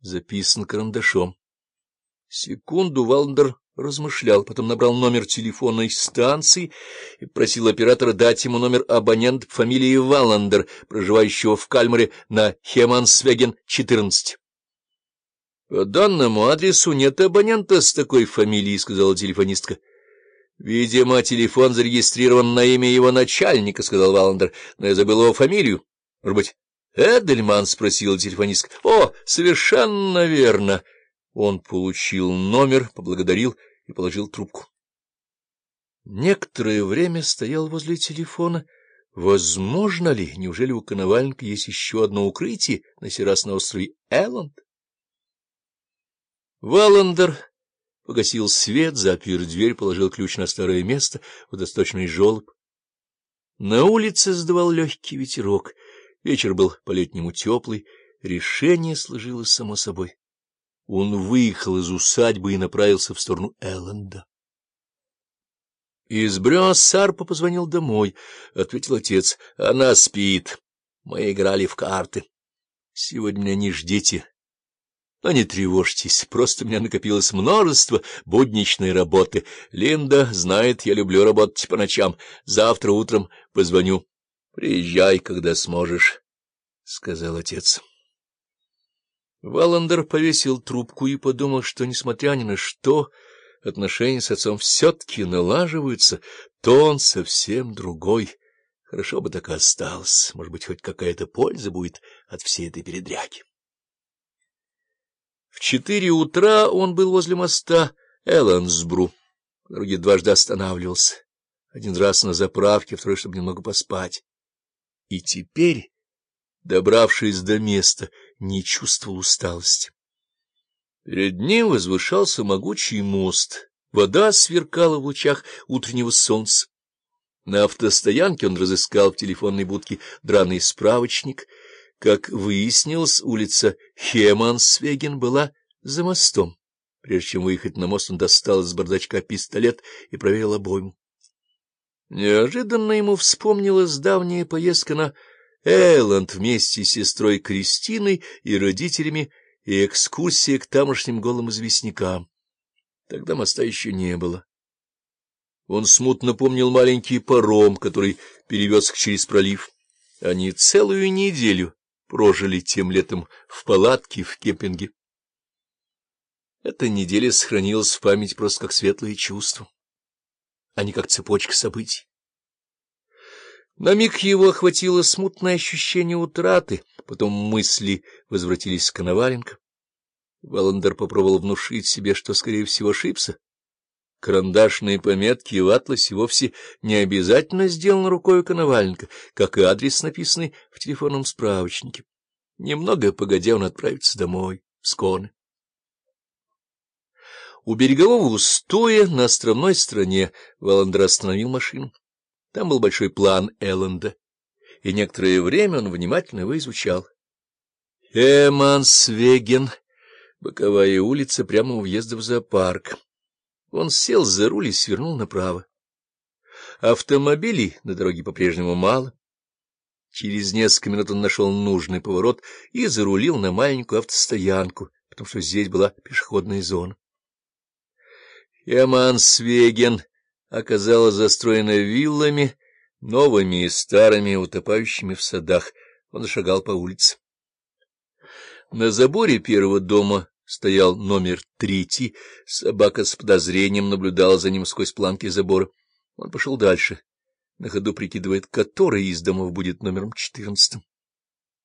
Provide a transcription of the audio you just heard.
записан карандашом. Секунду Валандер размышлял, потом набрал номер телефонной станции и просил оператора дать ему номер абонента по фамилии Валандер, проживающего в Кальмаре на Хемансвеген, 14. — По данному адресу нет абонента с такой фамилией, — сказала телефонистка. — Видимо, телефон зарегистрирован на имя его начальника, — сказал Валандер, — но я забыл его фамилию. Может быть, Эдельман? — спросила телефонистка. — О, совершенно верно. Он получил номер, поблагодарил и положил трубку. Некоторое время стоял возле телефона. Возможно ли, неужели у Коноваленко есть еще одно укрытие на сей раз на острове Элланд? Валандер погасил свет, запер дверь, положил ключ на старое место, водосточный желоб. На улице сдавал легкий ветерок. Вечер был по-летнему теплый, решение сложилось само собой. Он выехал из усадьбы и направился в сторону Элленда. Из Брёссарпа позвонил домой, — ответил отец. — Она спит. Мы играли в карты. Сегодня меня не ждите. Но не тревожьтесь, просто у меня накопилось множество будничной работы. Линда знает, я люблю работать по ночам. Завтра утром позвоню. Приезжай, когда сможешь, — сказал отец. Валандер повесил трубку и подумал, что, несмотря ни на что, отношения с отцом все-таки налаживаются, то он совсем другой. Хорошо бы так и осталось, может быть, хоть какая-то польза будет от всей этой передряги. В четыре утра он был возле моста Эллансбру. По дороге дважды останавливался. Один раз на заправке, второй, чтобы немного поспать. И теперь, добравшись до места, не чувствовал усталости. Перед ним возвышался могучий мост. Вода сверкала в лучах утреннего солнца. На автостоянке он разыскал в телефонной будке драный справочник — как выяснилось, улица Хемансвеген была за мостом. Прежде чем выехать на мост, он достал из бардачка пистолет и проверил обойму. Неожиданно ему вспомнилась давняя поездка на Эйланд вместе с сестрой Кристиной и родителями и экскурсия к тамошним голым известнякам. Тогда моста еще не было. Он смутно помнил маленький паром, который перевез их через пролив. Они целую неделю прожили тем летом в палатке в кемпинге. Эта неделя сохранилась в память просто как светлое чувство, а не как цепочка событий. На миг его охватило смутное ощущение утраты, потом мысли возвратились к Коноваленко. Валандер попробовал внушить себе, что, скорее всего, ошибся. Карандашные пометки в атласе вовсе не обязательно сделаны рукой Коноваленко, как и адрес, написанный в телефонном справочнике. Немного погодя, он отправится домой, в Сконы. У берегового устоя на островной стороне Валандер остановил машину. Там был большой план Элленда, и некоторое время он внимательно его изучал. Эмансвеген, боковая улица прямо у въезда в зоопарк. Он сел за руль и свернул направо. Автомобилей на дороге по-прежнему мало. Через несколько минут он нашел нужный поворот и зарулил на маленькую автостоянку, потому что здесь была пешеходная зона. Ямансвеген оказалась застроена виллами, новыми и старыми, утопающими в садах. Он зашагал по улице. На заборе первого дома стоял номер третий. Собака с подозрением наблюдала за ним сквозь планки забора. Он пошел дальше, на ходу прикидывает, который из домов будет номером четырнадцатым.